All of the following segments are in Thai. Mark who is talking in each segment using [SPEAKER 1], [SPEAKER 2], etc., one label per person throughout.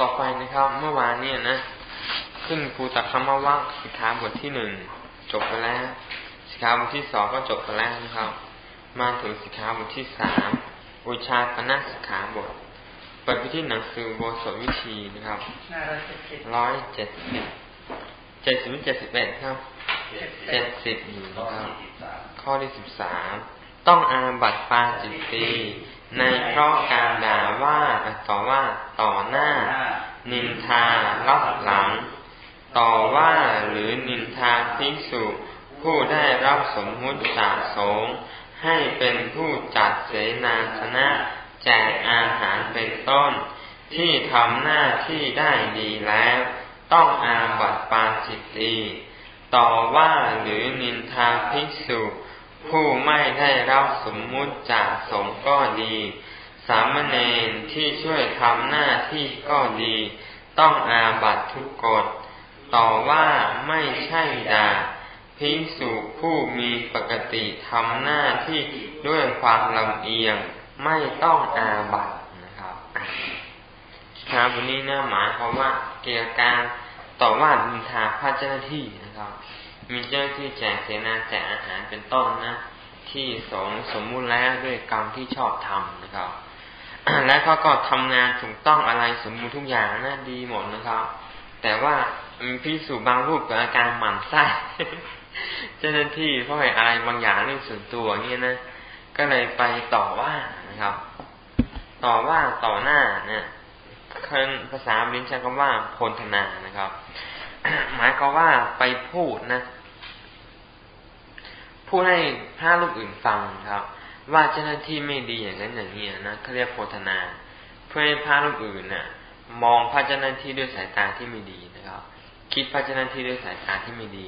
[SPEAKER 1] ต่อไปนะครับ เมื่อวานเนี่ยนะ ขึ้นครูตักคำว่าว่างสิกขาบทที่หนึ่งจบไปแล้ว สิกขาบทที่สองก็จบไปแล้วนะครับ มาถึงสิกขาบทที่สามอุชาปนสิกขาบท เปิดไปที่หนังสือโบสถวิธีนะครับร้อยเจ็ดสิบเจ็ดสิบเจ็ดสิบเอ็ดครับเจ็ดสิบอยู่นะครับข้อที่สิบสามต้องอาบัตปาจิตตี ในเพราะการด่าว่าต่อว่าต่อหน้า นินทารับหลัง ต่อว่าหรือนินทาภิกษุผู้ได้รับสมมุติจากสงฆ์ให้เป็นผู้จัดเสนาสนะแจกอาหารเป็นต้น ที่ทำหน้าที่ได้ดีแล้ว ต้องอาบัตปาจิตตีต่อว่าหรือนินทาภิกษุ ผู้ไม่ได้รับสมมุติจากสงก็ดี สามเณรที่ช่วยทำหน้าที่ก็ดี ต้องอาบัตทุกกฎ ต่อว่าไม่ใช่ด่าพิสุผู้มีปกติทำหน้าที่ด้วยความลำเอียง ไม่ต้องอาบัตนะครับครับวันนี้นี่ยหมายความว่าเกี่ยวกับการต่อว่าดินทาพระเจ้าหน้าที่นะครับ มีเจ้าที่แจกเสนาแจกอาหารเป็นต้นนะ ที่สงสมมุติแล้วด้วยกรรมที่ชอบทำนะครับ และเขาก็ทำงานถูกต้องอะไรสมบูรณ์ทุกอย่างนะดีหมดนะครับ แต่ว่ามีพิสูจบางรูปเกิดอาการหมั่นไส้เจ้าหน้าที่เพราะอะไรบางอย่างเรื่องส่วนตัวเงี้ยนะก็เลยไปต่อว่านะครับ ต่อว่าต่อหน้าเนี่ยภาษาบินใช้คำว่าพลธนานะครับ หมายก็ว่าไปพูดนะ พูดให้พระลูกอื่นฟังครับ ว่าเจ้าหน้าที่ไม่ดีอย่างนั้นอย่างนี้นะเขาเรียกโพธนา เพื่อให้พระลูกอื่นนะ่ะ มองพระเจ้าหน้าที่ด้วยสายตาที่ไม่ดีนะครับ คิดพระเจ้าหน้าที่ด้วยสายตาที่ไม่ดี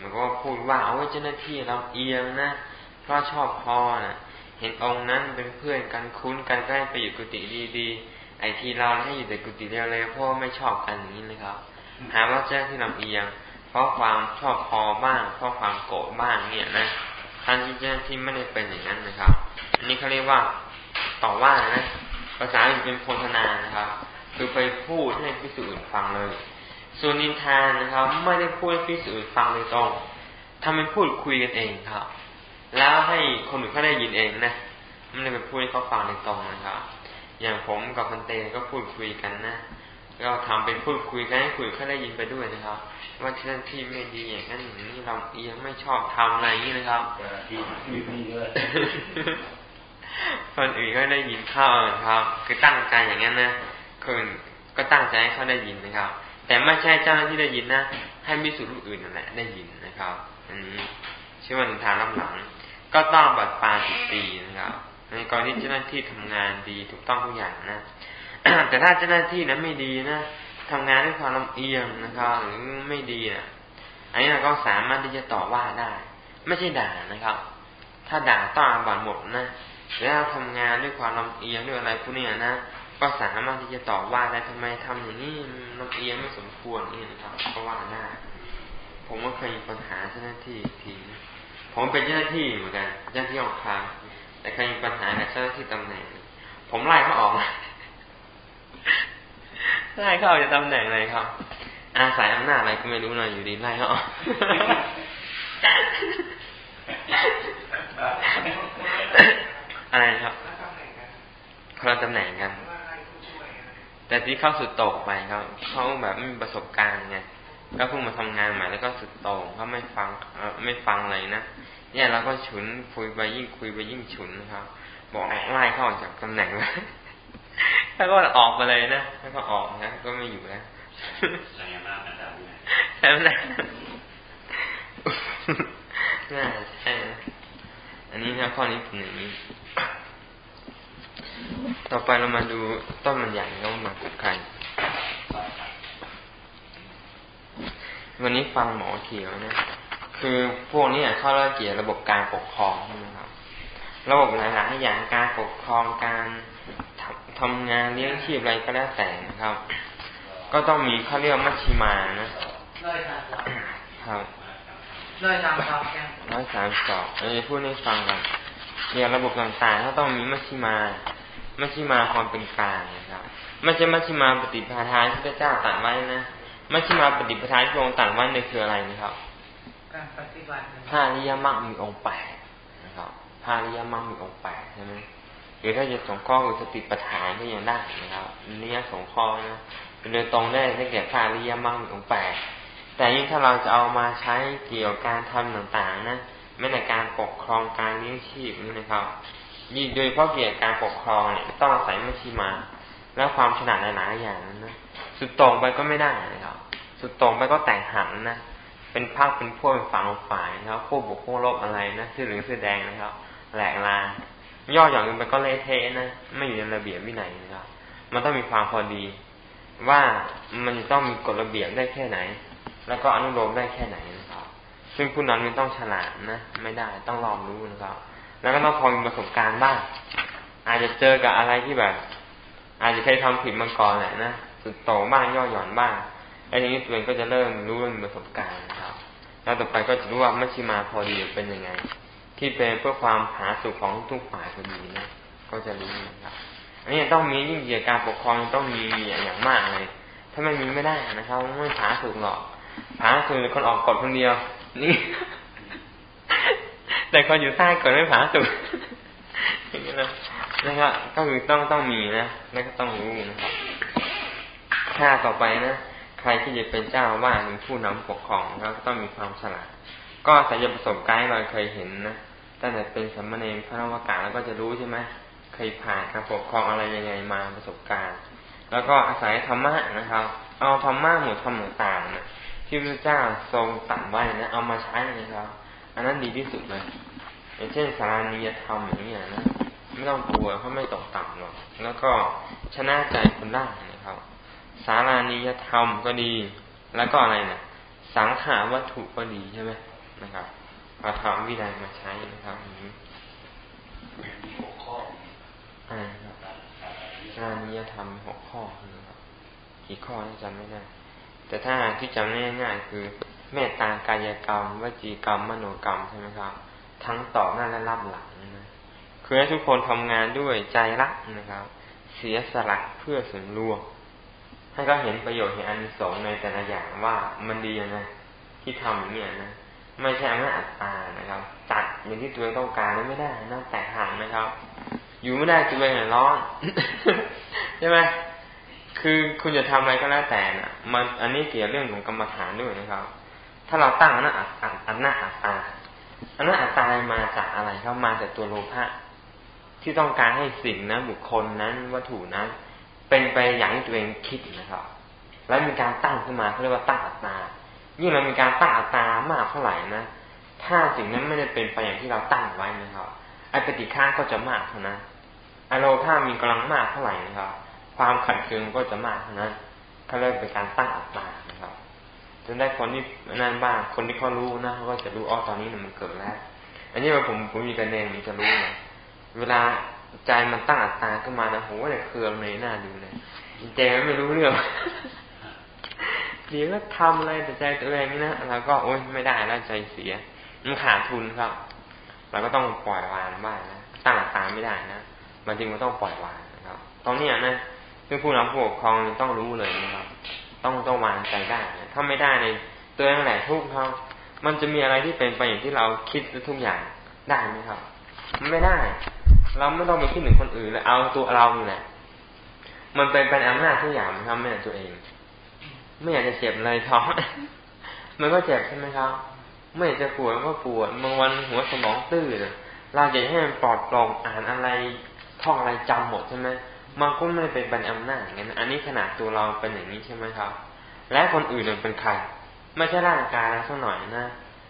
[SPEAKER 1] มันก็พูดว่าเอาไว้เจ้าหน้าที่เราเอียงนะเพราะชอบพอนะเห็นองค์นั้นเป็นเพื่อนกันคุ้นกันก็ให้ไปอยู่กุฏิดีๆไอทีเราให้อยู่แต่กุฏิเดียวเลยเพราะไม่ชอบกันอย่างนี้นะครับหาว่าเจ้าที่ลำเอียง เพราะความชอบพอบ้างเพราะความโกรธบ้างเนี่ยนะท่านที่เจ้าที่ไม่ได้เป็นอย่างนั้นนะครับ อันนี้เขาเรียกว่าต่อว่านะภาษาอื่นเป็นโพธนานะครับ คือไปพูดให้พิสูจน์ฟังเลย ส่วนนินทานนะครับ ไม่ได้พูดให้พิสูจน์ฟังโดยตรงทำเป็นพูดคุยกันเองครับ แล้วให้คนอื่นเขาได้ยินเองนะไม่ได้ไปพูดให้เขาฟังโดยตรงนะครับ อย่างผมกับคนเตก็พูดคุยกันนะก็ทำเป็นพูดคุยกันให้คุยเขาได้ยินไปด้วยนะครับ ว่าที่นั่นที่ไม่ดีอย่างนั้นอย่างนี้เราเอียงไม่ชอบทำอะไรอย่างนี้นะครับคนอื่นก็ได้ยินเข้าครับ คือตั้งใจอย่างนั้นนะคนก็ตั้งใจให้เขาได้ยินนะครับ แต่ไม่ใช่เจ้าหน้าที่ได้ยินนะให้มิสุรูอื่นนั่นแหละได้ยินนะครับ อันนี้ชื่อว่าทางรับหลัง ก็ต้องบัดปาจิตตีนะครับในกรณีเจ้าหน้าที่ทำงานดีถูกต้องทุกอย่างนะแต่ถ้าเจ้าหน้าที่นั้นไม่ดีนะ ทำงานด้วยความลำเอียงนะครับหรือไม่ดีนะอันนี้เราก็สามารถที่จะต่อว่าได้ ไม่ใช่ด่านะครับ ถ้าด่าต้องอาบัตหมดนะแล้วทำงานด้วยความลำเอียงด้วยอะไรพวกนี้นะก็สามารถที่จะต่อว่าได้ทำไมทำอย่างนี้ลำเอียงไม่สมควรนี่นะครับก็ว่าได้ผมก็เคยมีปัญหาเจ้าหน้าที่ทีผมเป็นเจ้าหน้าที่เหมือนกันเจ้าหน้าที่องคารแต่เคยมีปัญหากับเจ้าหน้าที่ตำแหน่ง ผมไล่เขาออก ไล่เข้าจะตำแหน่งอะไรครับ อาศัยอำนาจอะไรก็ไม่รู้นะอยู่ดีไล่เขาอะไรครับคนละตำแหน่งกัน แต่ที่เข้าสุดโต่งไปครับเขาแบบไม่มีประสบการณ์ไงก็เพิ่งมาทำงานใหม่แล้วก็สุดโต่งเขาไม่ฟังไม่ฟังเลยนะเนี่ยเราก็ฉุนคุยไปยิ่งคุยไปยิ่งฉุนนะครับ บอกไล่เข้าจากตำแหน่งเลย ถ้าก็ออกมาเลยนะถ้าก็ออกนะก็ไม่อยู่แล้วใช่ไหมน่าใช่อันนี้นะข้อนี้เป็นอย่างนี้ ต่อไปเรามาดูต้นมันใหญ่แล้วมากับใคร วันนี้ฟังหมอเขียวนะ คือพวกนี้เข้าละเกียระบบการปกครองใช่ไหมครับ ระบบหลายๆอย่างการปกครองการ ทำงานเลี้ยงชีพอะไรก็แล้วแต่นะครับ ก็ต้องมีเขาเรียกมัชชิมานะครับร้อยสามสองร้อยสามสองเออพูดให้ฟังกันเรียนระบบต่างๆเขาต้องมีมัชชิมา มัชชิมาความเป็นกลางนะครับ ไม่ใช่มัชฌิมาปฏิปทาที่พระเจ้าตรัสไว้นะมัชฌิมาปฏิปทาที่พระองค์ตรัสไว้เนี่ยคืออะไรนะครับ
[SPEAKER 2] การปฏิบัติ
[SPEAKER 1] พระริยมรรคมีองค์แปดนะครับพระริยมรรคมีองค์แปดใช่ไหม หรือถ้าจะสงข้อคือสติปัฏฐานก็ยังได้นะครับนี่สงข้อนะเป็นโดยตรงได้ได้แก่พระริยมรรคมีองแปดแต่ยิ่งถ้าเราจะเอามาใช้เกี่ยวกับการทำต่างๆนะแม้แต่การปกครองการเลี้ยงชีพนี่นะครับยิ่งโดยเพราะเกี่ยวกับการปกครองเนี่ยต้องอาศัยมัชชิมา และความฉลาดหลายๆอย่างนะสุดตรงไปก็ไม่ได้นะครับสุดตรงไปก็แต่งหันนะเป็นภาคเป็นพวกเป็นฝั่งฝ่ายนะครับพวกบุกพวกลบอะไรนะชื่อเหลืองชื่อแดงนะครับ แหลกลา ย่อหย่อนกันไปก็เละเทะนะไม่อยู่ในระเบียบวินัยนะครับ มันต้องมีความพอดี ว่ามันต้องมีกฎระเบียบได้แค่ไหน แล้วก็อนุโลมได้แค่ไหนนะครับ ซึ่งผู้นั้นไม่ต้องฉลาดนะไม่ได้ต้องลองรู้นะครับ แล้วก็ต้องพอมีประสบการณ์บ้างอาจจะเจอกับอะไรที่แบบ อาจจะเคยทำผิดมาก่อนแหละนะสุดโต่งบ้างย่อหย่อนบ้างไอ้ทีนี้ตัวเองก็จะเริ่มรู้เรื่องประสบการณ์นะครับ แล้วต่อไปก็จะรู้ว่ามัชชิมาพอดีเป็นยังไง ที่เป็นเพื่อความหาสุขของทุกฝ่ายพอดีนะก็จะรู้นะครับอันนี้ต้องมียิ่งเกี่ยวกับการปกครองต้องมีอย่างมากเลย ถ้าไม่มีไม่ได้นะครับไม่หาสุขหรอกหาสุขคนออกกฎคนเดียว นี่ แต่คนอยู่ใต้กฎไม่หาสุขนี้นะนะครับก็คือต้องต้องมีนะแล้วก็ต้องรู้นะครับถ้าต่อไปนะใครที่จะเป็นเจ้าว่าเป็นผู้นำปกครองแล้วก็ต้องมีความฉลาดก็สายประสบการณ์เราเคยเห็นนะ ตั้งแต่เป็นสัมมาเนพระนวากาแล้วก็จะรู้ใช่ไหมเคยผ่านการปกครองอะไรยังไงมาประสบการณ์ แล้วก็อาศัยธรรมะนะครับ เอาธรรมะหมดธรรมต่างๆนะที่พระเจ้าทรงตัดไว้นะเอามาใช้นะครับ อันนั้นดีที่สุดเลยอย่างเช่นสารานิยธรรมอย่างนี้นะไม่ต้องกลัวเขาไม่ตกต่ำหรอกแล้วก็ชนะใจคนได้นะครับ สารานิยธรรมก็ดี แล้วก็อะไรนะสังขาวัตถุก็ดีใช่ไหมนะครับ เอาธรรมวินัยมาใช้นะครับนี้หกข้ออ่าครับสารานิยธรรมหกข้อนะครับกี่ข้อจำไม่ได้แต่ถ้าที่จำง่ายๆคือเมตตากายกรรมวจีกรรมมโนกรรมใช่ไหมครับ ทั้งต่อหน้าและรับหลังนะคือให้ทุกคนทำงานด้วยใจรักนะครับ เสียสละเพื่อส่วนรวมให้ก็เห็นประโยชน์เห็นอานิสงส์ในแต่ละอย่างว่ามันดียังไงที่ทำอย่างนี้นะ ไม่ใช่อำนาจอัตตานะครับจัดอย่างที่ตัวเองต้องการไม่ได้นะแตกห่างนะครับ อยู่ไม่ได้ตัวเองร้อนใช่ไหมคือคุณจะทำอะไรก็แล้วแต่นะมันอันนี้เกี่ยวเรื่องของกรรมฐานด้วยนะครับ ถ้าเราตั้งอำนาจอำนาจอัตตาอำนาจอัตตามาจากอะไรครับมาจากตัวโลภะที่ต้องการให้สิ่งนั้นบุคคลนั้นวัตถุนั้น เป็นไปอย่างที่ตัวเองคิดนะครับ แล้วมีการตั้งขึ้นมาเขาเรียกว่าตั้งอัตตา ยิ่งเรามีการตั้งอัตตามากเท่าไหร่นะถ้าสิ่งนั้นไม่ได้เป็นไปอย่างที่เราตั้งไว้นะครับไอ้ปฏิฆาก็จะมากเท่านั้นอโลภามีกำลังมากเท่าไหร่นะครับ ความขัดเคืองก็จะมากเท่านั้นเขาเรียกเป็นการตั้งอัตตานะครับจนได้คนที่นั่นบ้าง คนที่เขารู้นะเขาก็จะรู้อ๋อตอนนี้มันเกิดแล้ว อันนี้ว่าผมผมมีกันเองมีจะรู้นะเวลาใจมันตั้งอัตตาขึ้นมานะโหเนี่ยเคืองในหน้าดูเลยใจมันไม่รู้เรื่อง เดี๋ยวก็ทำอะไรแต่ใจตัวเองนี่นะเราก็โอ๊ยไม่ได้แล้วใจเสียมันขาดทุนครับเราก็ต้องปล่อยวางบ้างนะตั้งอัตตาไม่ได้นะมันจริงมันต้องปล่อยวางนะครับตอนนี้นะซึ่งผู้นำผู้ปกครองต้องรู้เลยนะครับ ต้องต้องวางใจได้นะถ้าไม่ได้ในตัวเองแหละทุกเขามันจะมีอะไรที่เป็นไปอย่างที่เราคิดทุกอย่างได้ไหมครับไม่ได้ เราไม่ต้องไปคิดถึงคนอื่นเลยเอาตัวเรานี่แหละมันเป็นเป็นอำนาจทุกอย่างทำไม่ได้ตัวเอง ไม่อยากจะเจ็บเลยท้องมันก็เจ็บใช่ไหมครับ ไม่อยากจะปวดก็ปวดบางวันหัวสมองตื้อเราอยากให้มันปลอดโปร่งอ่านอะไรท่องอะไรจำหมดใช่ไหมมันก็ไม่เป็นเป็นอำนาจอย่างนั้นอันนี้ขนาดตัวเราเป็นอย่างนี้ใช่ไหมครับ และคนอื่นเป็นใครไม่ใช่ร่างกายเราสักหน่อยนะ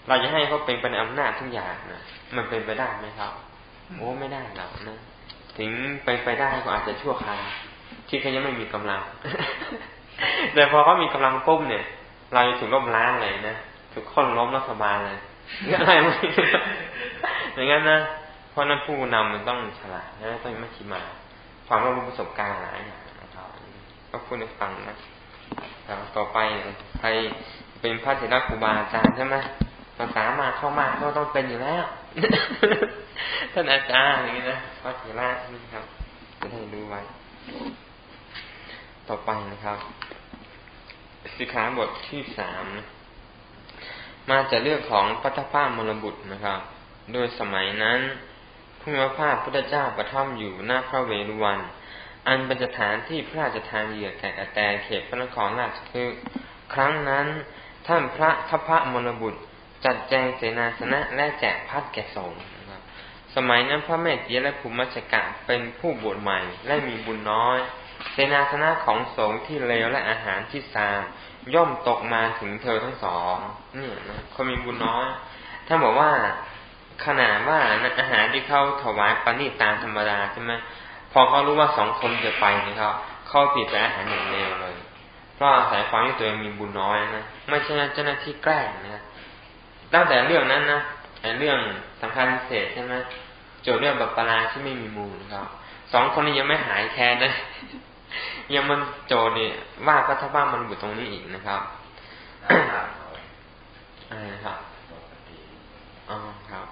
[SPEAKER 1] เราจะให้เขาเป็นเป็นอำนาจทุกอย่างนะมันเป็นไปได้ไหมครับโอ้ไม่ได้หรอกนะ ถึงไปไปได้ก็อาจจะชั่วคราวที่เขายังไม่มีกำลัง แต่พอเขามีกำลังปุ๊บเนี่ย เราจะถูกล้มล้างเลยนะถูกค้นล้มรัฐบาลเลยอะไรไม่อย่างนั้นนะเพราะนั้นผู้นำมันต้องฉลาดนะต้องไม่คิมา ความรู้ประสบการณ์หลายอย่างนะครับก็พูดให้ฟังนะต่อไปใครเป็นพระเถระครูบาอาจารย์ใช่ไหมภาษามาเข้ามาก็ต้องเป็นอยู่แล้วท่านอาจารย์อย่างนี้นะพระเถระนี่ครับจะได้ดูไว้ ต่อไปนะครับสิกขาบทที่สามมาจากเรื่องของปัตภาพมรบุตรนะครับ โดยสมัยนั้นผู้มีพระพุทธเจ้าประทับอยู่หน้าพระเวรุวัน อันเป็นสถานที่พระราชทานเหยื่อแก่กระแตเขตพระนครราชคฤห์ครั้งนั้น ท่านพระพระพระมรบุตรจัดแจงเสนาสนะและแจกพัดแก่สงฆ์นะครับสมัยนั้นพระเมตติยและภูมิมัจกะเป็นผู้บวชใหม่และมีบุญน้อย เสนาสนะของสงฆ์ที่เลวและอาหารที่ซามย่อมตกมาถึงเธอทั้งสองนี่นะคนมีบุญน้อยท่านบอกว่าขนาดว่าอาหารที่เขาถวายปณิตามธรรมดาใช่ไหมพอเขารู้ว่าสองคนจะไปนะครับเขาผิดแต่อาหารอย่างเลวเลยเพราะอาศัยความที่ตัวเองมีบุญน้อยนะไม่ใช่เจ้าหน้าที่แกล้งนะตั้งแต่เรื่องนั้นนะไอ้เรื่องสำคัญพิเศษใช่ไหมโจทย์เรื่องบัปปลาที่ไม่มีมูลครับสองคนนี้ยังไม่หายแค้นเล ยยังมันโจเนี่ยว่าพระทบ้ามันบุตรงนี้อีกนะครับอะไรนะครับอ๋อครับ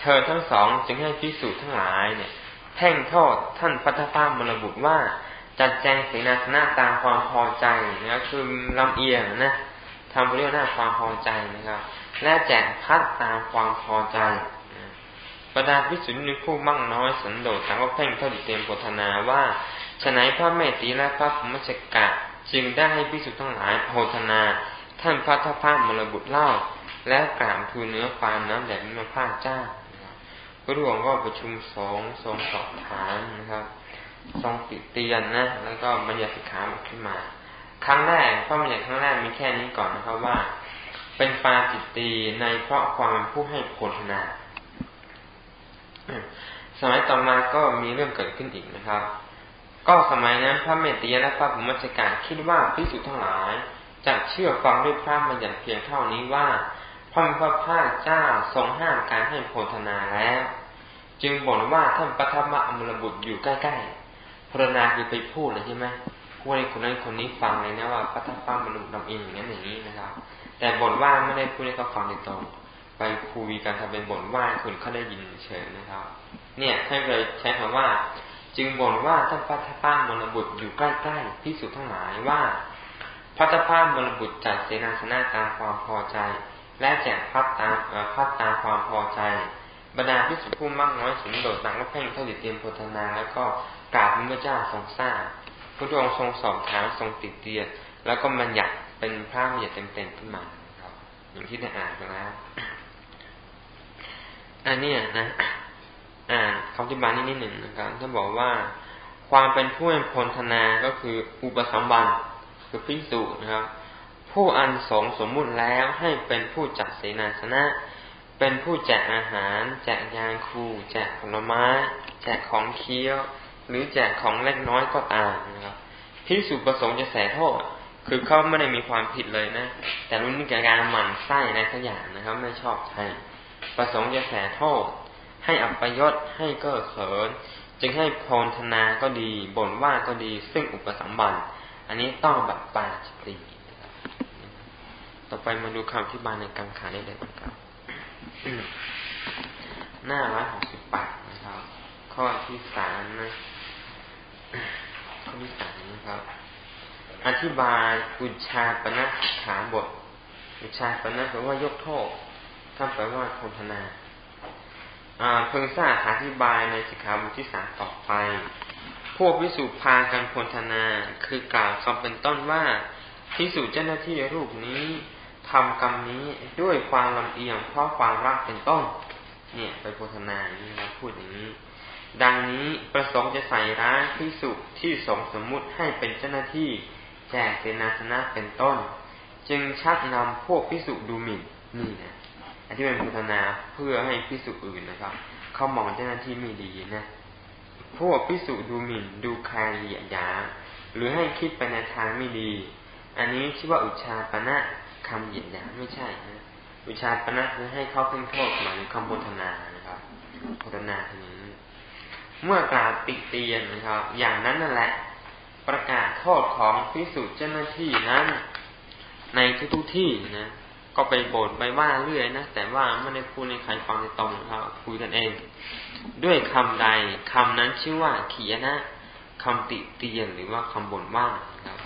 [SPEAKER 1] เธอทั้งสองจึงให้พิสูจน์ทั้งหลายเนี่ยแท่งโทษท่านพัทธามรบุตรว่าจัดแจงเสนาสนะตามความพอใจนะคือลำเอียงนะทำเรื่องหน้าความพอใจนะครับ และแจกพัดตามความพอใจ บรรดาพิสุทธิ์ผู้มั่งน้อยสันโดษต่างก็เพ่งเท่าดิเตรียมโพธนาว่าฉนัยพระเมตตีและพระพมชกะ จึงได้ให้พิสุทธ์ทั้งหลายโพธนา ท่านพระทัพพามรบุตรเล่า และกราบทูลเนื้อความน้ำแดดมิมพระเจ้าพระหลวงก็ประชุมสองทรงสอบถามนะครับทรงติเตียนนะ แล้วก็บัญญัติสิกขาบทขึ้นมา ครั้งแรกพระบัญญัติครั้งแรกมีแค่นี้ก่อนนะครับว่า เป็นปาจิตตีในเพราะความผู้ให้โพธนา สมัยต่อมาก็มีเรื่องเกิดขึ้นอีกนะครับ ก็สมัยนั้นพระเมตติยและพระบุมัจการคิดว่าพิสุทั้งหลายจะเชื่อฟังด้วยพระบัญญัติเพียงเท่านี้ว่าพระมิพระภาเจ้าทรงห้ามการให้โพธนาแล้ว จึงบ่นว่าท่านปฐมอมรบุตรอยู่ใกล้ๆพรนาคือไปพูดเลยใช่ไหมพูดให้คนนั้นคนนี้ฟังเลยนะว่าพระทัพป้ามรบุตรเราเองอย่างนั้นอย่างนี้นะครับ แต่บ่นว่าไม่ได้พูดให้เขาฟังโดยตรง ไปคุยกันทำเป็นบ่นว่าคนเขาได้ยินเฉยนะครับ เนี่ยท่านเลยใช้คำว่า จึงบ่นว่าท่านพัทธามรบุตรอยู่ใกล้ๆพิสุทั้งหลายว่าพัทธามรบุตรจัดเสนาสนะตามความพอใจ และแจกพัดตามพัดตามความพอใจ บรรดาพิสุผู้มั่งน้อยสุนโดดต่างก็เพ่งเข้าติเตรียมโพธนาแล้วก็กราบพระเจ้าทรงทราบพระองค์ทรงสอบถามทรงติดเตียนแล้วก็มันหยัดเป็นพระมันหยัดเต็มๆขึ้นมาครับ อย่างที่ได้อ่านไปแล้ว อันนี้นะอ่านคำอธิบายนิดหนึ่งนะครับท่านบอกว่าความเป็นผู้เป็นพลธนาก็คืออุปสมบันคือพิสูจนะครับ ผู้อันสงสมมุติแล้วให้เป็นผู้จัดเสนาสนะ เป็นผู้แจกอาหาร แจกยางคูแจกผลไม้ แจกของเคี้ยว หรือแจกของเล็กน้อยก็ตามนะครับพิสูจประสงค์จะแสโทษคือเขาไม่ได้มีความผิดเลยนะ แต่รุ่นนี้การหมั่นไส้ในสักอย่างนะครับ ไม่ชอบใคร ประสงค์จะแสโทษ ให้อัปยศให้เก้อเขิน จึงให้พรธนาก็ดีบ่นว่าก็ดี ซึ่งอุปสัมบันอันนี้ต้องแบบปาจิตีต่อไปมาดูคำที่บานในกังขาได้เลยนะครับหน้าร้อยหกสิบแปดนะครับ ข้อที่สามนะข้อที่สามนะครับ อธิบายอุชาปณะขาบทอุชาปณะแปลว่ายกโทษ ถ้านแปลว่าโพธนาเพิ่งทราบอธิบายในสิกขาบทที่สามต่อไป พวกวิสุพากันพนนา คือกล่าวคำเป็นต้นว่าพิสูจเจ้าหน้าที่รูปนี้ทำกรรมนี้ด้วยความลำเอียงเพราะความรักเป็นต้น เนี่ยไปโพธนานี่นะพูดอย่างนี้ ดังนี้ประสงค์จะใส่ร้ายพิสุที่สงสมมุติให้เป็นเจ้าหน้าที่แจกเสนาสนะเป็นต้น จึงชักนำพวกพิสุดูหมิ่นนี่นะ อันที่เป็นพุทธนาเพื่อให้พิสุอื่นนะครับ เขามองเจ้าหน้าที่ไม่ดีนะพวกพิสุดูหมิ่นดูคายเหยียดยาหรือให้คิดไปในทางไม่ดี อันนี้ชื่อว่าอุชาปณะคำเหยียดยาไม่ใช่นะอุชาปณะคือให้เขาเพิ่งโทษหมายคำพุทธนานะครับพุทธนาทีนี้เมื่อกล่าวติเตียนนะครับ อย่างนั้นนั่นแหละ ประกาศโทษของพิสุเจ้าหน้าที่นั้น ในทุกๆที่นะ ก็ไปบ่นไปว่าเรื่อยนะแต่ว่าไม่ได้พูดในใครฟังในตรงครับคุยกันเอง ด้วยคำใดคำนั้นชื่อว่าขียนะคำติเตียนหรือว่าคำบ่นว่าครับ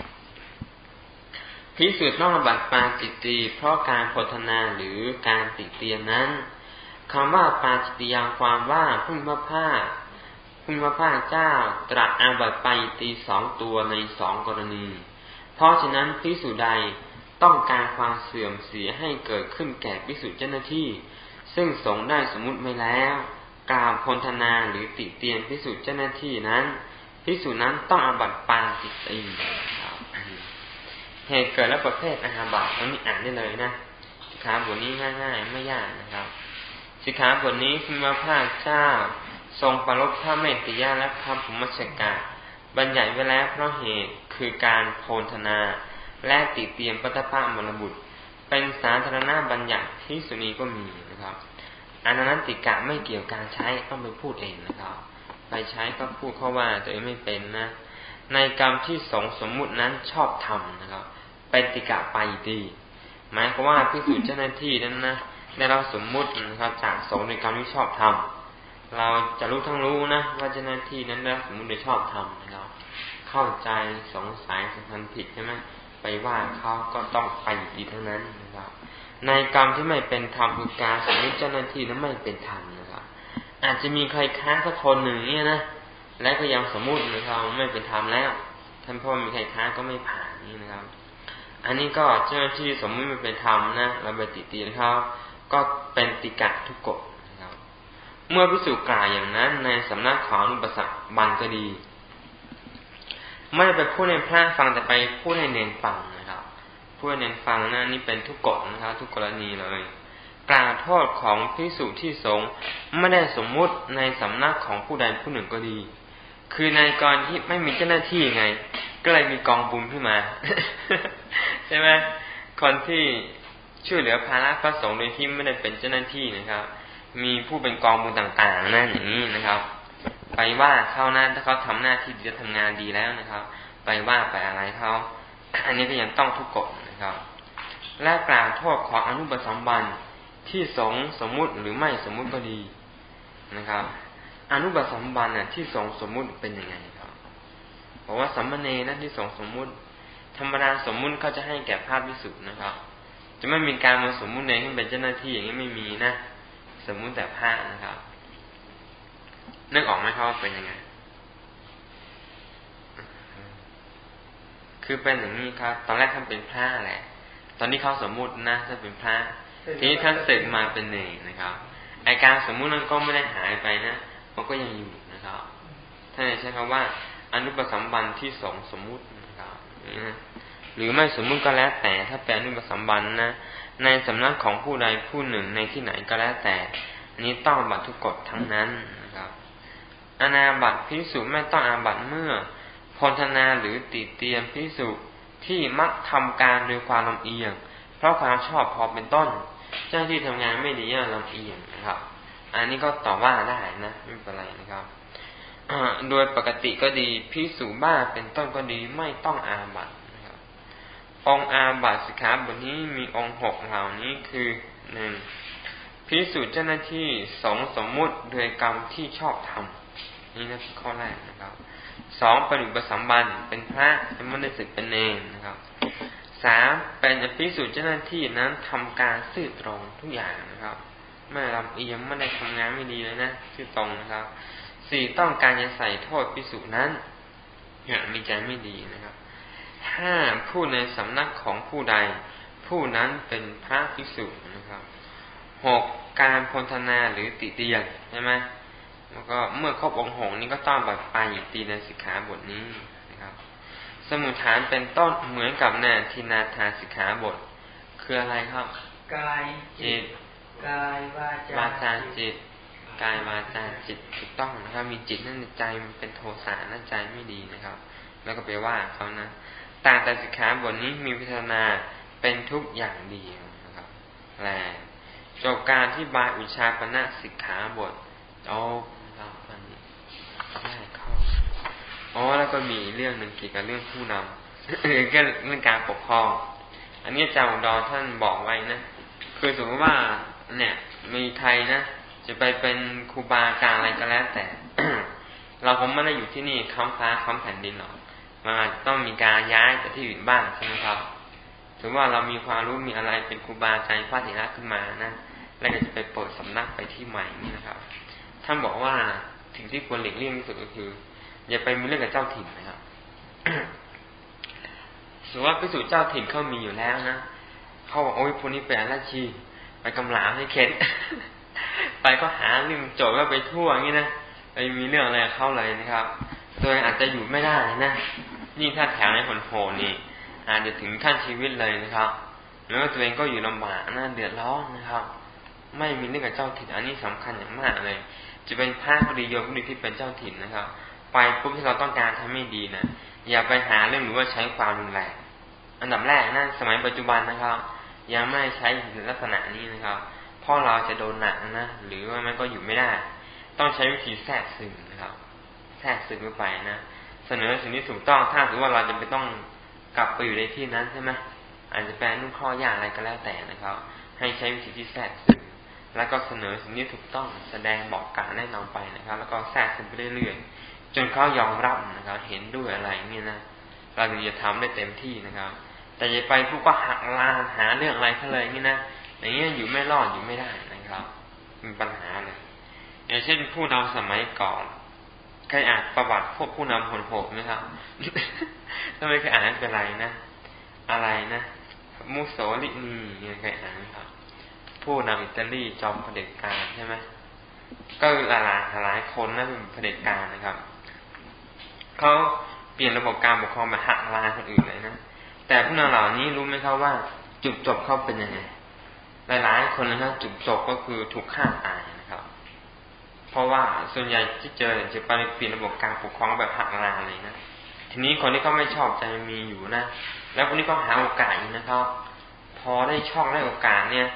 [SPEAKER 1] พิสูจน์ต้องบัตรปาจิตตีเพราะการโพธนาหรือการติเตียนนั้นคำว่าปาจิตยังความว่าพุ่มพระผ้าพุ่มพระผ้าเจ้าตรัสอาบัตไปตีสองตัวในสองกรณี เพราะฉะนั้นพิสูจใด ต้องการความเสื่อมเสียให้เกิดขึ้นแก่พิสูจเจ้าหน้าที่ ซึ่งสงได้สมมุติไว้แล้ว กล่าวพนธนาหรือติเตียนพิสูจเจ้าหน้าที่นั้นพิสูจนั้นต้องอาบัตปาจิตตีเหตุเกิดและประเภทอาหาบาตต้องมีอ่านได้เลยนะสิขาบทนี้ง่ายๆไม่ยากนะครับ สิขาบทนี้คุณมาภาคเจ้า ทรงปรบพระเมตติยาและพระภูมิชกาบัญญัติไว้แล้วเพราะเหตุคือการโพนธนา และติเตียนปัตภะมรบุตร เป็นสาธารณบัญญัติที่สุนีก็มีนะครับอนันติกะไม่เกี่ยวการใช้ต้องไปพูดเองนะครับ ไปใช้ก็พูดเขาว่าตัวเองไม่เป็นนะ ในกรรมที่สงสมมุตินั้นชอบทำนะครับ เป็นติกะไปดีหมายความว่าพิสูจน์เจ้าหน้าที่นั้นนะได้เราสมมุตินะครับจากสงในกรรมที่ชอบทำเราจะรู้ทั้งรู้นะว่าเจ้าหน้าที่นั้นได้สมมุติโดยชอบทำนะครับ เข้าใจสงสัยสัมพันธ์ผิดใช่ไหม ว่าเขาก็ต้องไปดีทั้งนั้นนะครับในกรรมที่ไม่เป็นธรรมคือการสมมติเจ้าหน้าที่นั้นไม่เป็นธรรมนะครับ อาจจะมีใครค้างสักคนหนึ่งเนี่ยนะและก็ยังสมมุตินะครับไม่เป็นธรรมแล้วท่านพ่อมีใครค้างก็ไม่ผ่านนี่นะครับ อันนี้ก็เจ้าหน้าที่สมมติไมันเป็นธรรมนะเราไปติตีเขาก็เป็นติกะทุกกฎนะครับเมื่อพิสูจน์กล่าวอย่างนั้นในสำนักของอุปสักบันก็ดี ไม่ได้ไปพูดในพระฟังแต่ไปพูดในเนนฟังนะครับพูดในเนนฟังนะนี่เป็นทุกกฎนะครับ ทุกกรณีเลยกล่าวโทษของพิสูจที่สงไม่ได้สมมุติในสำนักของผู้ใดผู้หนึ่งก็ดี คือในกรที่ไม่มีเจ้าหน้าที่ไง ก็เลยมีกองบุญขึ้นมา ใช่ไหมคนที่ช่วยเหลือภาระพระสงฆ์โดยที่ไม่ได้เป็นเจ้าหน้าที่นะครับ มีผู้เป็นกองบุญต่างๆนั่นอย่างนี้นะครับ ไปว่าเขาหน้าถ้าเขาทำหน้าที่ดีทำงานดีแล้วนะครับ ไปว่าไปอะไรเขาอันนี้ก็ยังต้องทุกกฎนะครับ และกล่าวโทษของอนุปสมบันที่สงสมมุติหรือไม่สมมุติก็ดีนะครับ อนุปสมบันน่ะที่สงสมมุติเป็นยังไงครับบอกว่าสัมมาเนนั่นที่สงสมมุติ ธรรมดาสมมุติเขาจะให้แก่ภาพวิสุทธ์นะครับ จะไม่มีการมาสมมุติเองขึ้นเป็นเจ้าหน้าที่อย่างนี้ไม่มีนะ สมมุติแต่พระนะครับ นึกออกไหมครับว่าเป็นยังไง คือเป็นอย่างนี้ครับ ตอนแรกท่านเป็นพระแหละ ตอนนี้เขาสมมุตินะท่านเป็นพระ ทีนี้ท่านศึกมาเป็นเนรนะครับไอการสมมุตินั้นก็ไม่ได้หายไปนะ มันก็ยังอยู่นะครับ ท่านใช้คำว่า อนุปสัมบันที่สองสมมุติหรือไม่สมมุติก็แล้วแต่ ถ้าแปลนุปสัมบันนะ ในสำนักของผู้ใดผู้หนึ่งในที่ไหนก็แล้วแต่ นี้ต้องบัตรทุกกฎทั้งนั้นนะครับ อนาบัตพิสุไม่ต้องอาบัตเมื่อพนธนาหรือติเตียมพิสุที่มักทำการโดยความลำเอียง เพราะความชอบพอเป็นต้น เจ้าที่ทำงานไม่ดีย่าลำเอียงนะครับ อันนี้ก็ต่อว่าได้นะไม่เป็นไรนะครับโดยปกติก็ดีพิสูบ้าเป็นต้นก็ดีไม่ต้องอาบัตนะครับองอาบัตสิกขาบทนี้มีองค์หกเหล่านี้คือหนึ่งพิสูจน์เจ้าหน้าที่สองสมมุติโดยกรรมที่ชอบทำ นี่นะข้อแรกนะครับสองเปฏิบัติสัมบันเป็นพระเป็นมนุษย์เป็นเองนะครับสามเป็นพิสูจน์เจ้าหน้าที่นั้นทำการซื่อตรงทุกอย่างนะครับ ไม่ลำเอียงไม่ได้ทำงานไม่ดีเลยนะซื่อตรงนะครับสี่ต้องการจะใส่โทษพิสุนั้นอย่างมีใจไม่ดีนะครับห้าผู้ในสำนักของผู้ใด ผู้นั้นเป็นพระพิสุนะครับหกการพนธนาหรือติเตียนใช่ไหม แล้วก็เมื่อครบองค์หงนี้ก็ต้องแบบไปตีในสิกขาบทนี้นะครับ สมุทฐานเป็นต้นเหมือนกับนาทินาทาสิกขาบท คืออะไรครับ
[SPEAKER 2] กายจิตกายวาจา
[SPEAKER 1] จิต กายวาจาจิตถูกต้องนะครับ มีจิตนั่นใจมันเป็นโทสะนั่นใจไม่ดีนะครับ แล้วก็ไปว่าเขานะต่างแต่สิกขาบทนี้มีพิจารณาเป็นทุกอย่างเดียวนะครับแลจบการที่บายอุชาปณะสิกขาบทโอ้เราอันนี้ได้เข้า อ๋อแล้วก็มีเรื่องหนึ่งเกี่ยวกับเรื่องผู้นำก็เรื่องการปกครอง อันนี้อาจารย์ดอท่านบอกไว้นะคือสมมติว่า เนี่ย มีใครนะจะไปเป็นครูบาอาจารย์อะไรก็แล้ว แต่ เราคงไม่ได้อยู่ที่นี่ค้ำฟ้าค้ำแผ่นดินหรอกมันอาจจะต้องมีการย้ายจากที่อื่นบ้างใช่ไหมครับถือว่าเรามีความรู้มีอะไรเป็นครูบาอาจารย์พระเถระขึ้นมานะแล้วก็จะไปเปิดสำนักไปที่ใหม่นี่นะครับ ท่านบอกว่า ถึงที่ควรหลีกเลี่ยงที่สุดก็คือ อย่าไปมีเรื่องกับเจ้าถิ่นนะครับถือว่าพิสูจน์เจ้าถิ่นเขามีอยู่แล้วนะเขาบอกโอ้ยพวกนี้เป็นอาชี ไปกำลามให้เข็ดไปก็หาเรื่องโจทย์ก็ไปทั่วอย่างนี้นะไปมีเรื่องอะไรเข้าเลยนะครับ ตัวเองอาจจะอยู่ไม่ได้นะยิ่งถ้าแถวในผลโหนี่ อาจจะถึงขั้นชีวิตเลยนะครับแล้วตัวเองก็อยู่ลำบากน่าเดือดร้อนนะครับ ไม่มีเรื่องกับเจ้าถิ่นอันนี้สำคัญอย่างมากเลย จะเป็นพระก็ดีโยมก็ดีที่เป็นเจ้าถิ่นนะครับ ไปปุ๊บที่เราต้องการทำไม่ดีนะอย่าไปหาเรื่องหรือว่าใช้ความรุนแรงอันดับแรกนะสมัยปัจจุบันนะครับ ยังไม่ใช้ลักษณะนี้นะครับพราะเราจะโดนหนักนะหรือว่ามันก็อยู่ไม่ได้ ต้องใช้วิธีแทรกซึมนะครับ แทรกซึมเข้าไปนะเสนอสิ่งที่ถูกต้องถ้าถือว่าเราจะไปต้องกลับไปอยู่ในที่นั้นใช่ไหมอาจจะแปลนุ่งข้อยากอะไรก็แล้วแต่นะครับ ให้ใช้วิธีที่แทรกซึม แล้วก็เสนอสิ่งที่ถูกต้องแสดงบอกการแนะนำไปนะครับ แล้วก็แทรกซึมไปเรื่อยๆ จนเขายอมรับนะครับ เห็นด้วยอะไรนี่นะเราถึงจะทำได้เต็มที่นะครับ แต่อย่าไปผู้ก็หักลาหาเรื่องอะไรเขาเลยนี่นะอย่างนี้ยอยู่ไม่รอดอยู่ไม่ได้นะครับมีปัญหาเลยอย่างเช่นผู้นำสมัยก่อนเคยอ่านประวัติพวกผู้นำโหดไหมครับถ้าไม่เคยอ่านเป็นไรนะ อะไรนะ มุโสลินีเคยอ่านไหมครับ ผู้นำอิตาลีจอมเผด็จการใช่ไหมก็หลายหลายคนนะเป็นเผด็จการนะครับเขาเปลี่ยนระบบการปกครองแบบหักลายคนอื่นเลยนะแต่ผู้นำเหล่านี้รู้ไหมครับว่าจุดจบเขาเป็นยังไงหลายๆคนนะครับจุดจบก็คือถูกฆ่าตายนะครับ เพราะว่าส่วนใหญ่ที่เจอจะไปเปลี่ยนระบบการปกครองแบบหักลาเลยนะทีนี้คนที่เขาไม่ชอบใจมีอยู่นะ แล้วคนนี้ก็หาโอกาสนะครับ พอได้ช่องได้โอกาสเนี่ย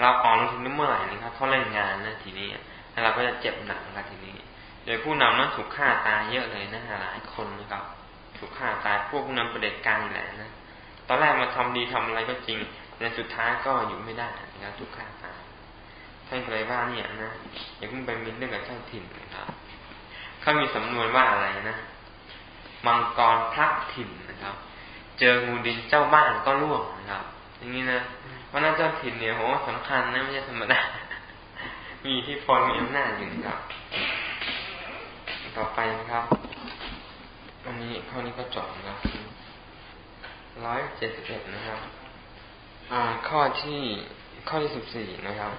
[SPEAKER 1] เราออกลงทุนเมื่อไหร่นะครับเขาเล่นงานนะทีนี้แล้วเราก็จะเจ็บหนักกันทีนี้ โดยผู้นำนั้นถูกฆ่าตายเยอะเลยนะหลายคนนะครับ ถูกฆ่าตายพวกผู้นำประเด็จการแหละนะตอนแรกมาทำดีทำอะไรก็จริงในสุดท้ายก็อยู่ไม่ได้นะครับถูกฆ่าตายท่านเลยว่าเนี่ยนะอย่าเพิ่งไปมินเรื่องกับเจ้าถิ่นนะครับเขามีสำนวนว่าอะไรนะมังกรพระถิ่นนะครับ เจองูดินเจ้าบ้านก็ร่วงนะครับ อย่างนี้นะว่าน่าจ้าถิ่นเนี่ยโหสำคัญนะไม่ใช่ธรรมดา มีที่พลมีอำนาจอยู่ครับ ต่อไปนะครับ อันนี้ข้อนี้ก็จบนะครับร้อยเจ็ดสิบเอ็ดนะครับ อ่า ข้อที่ข้อที่สิบสี่นะครับ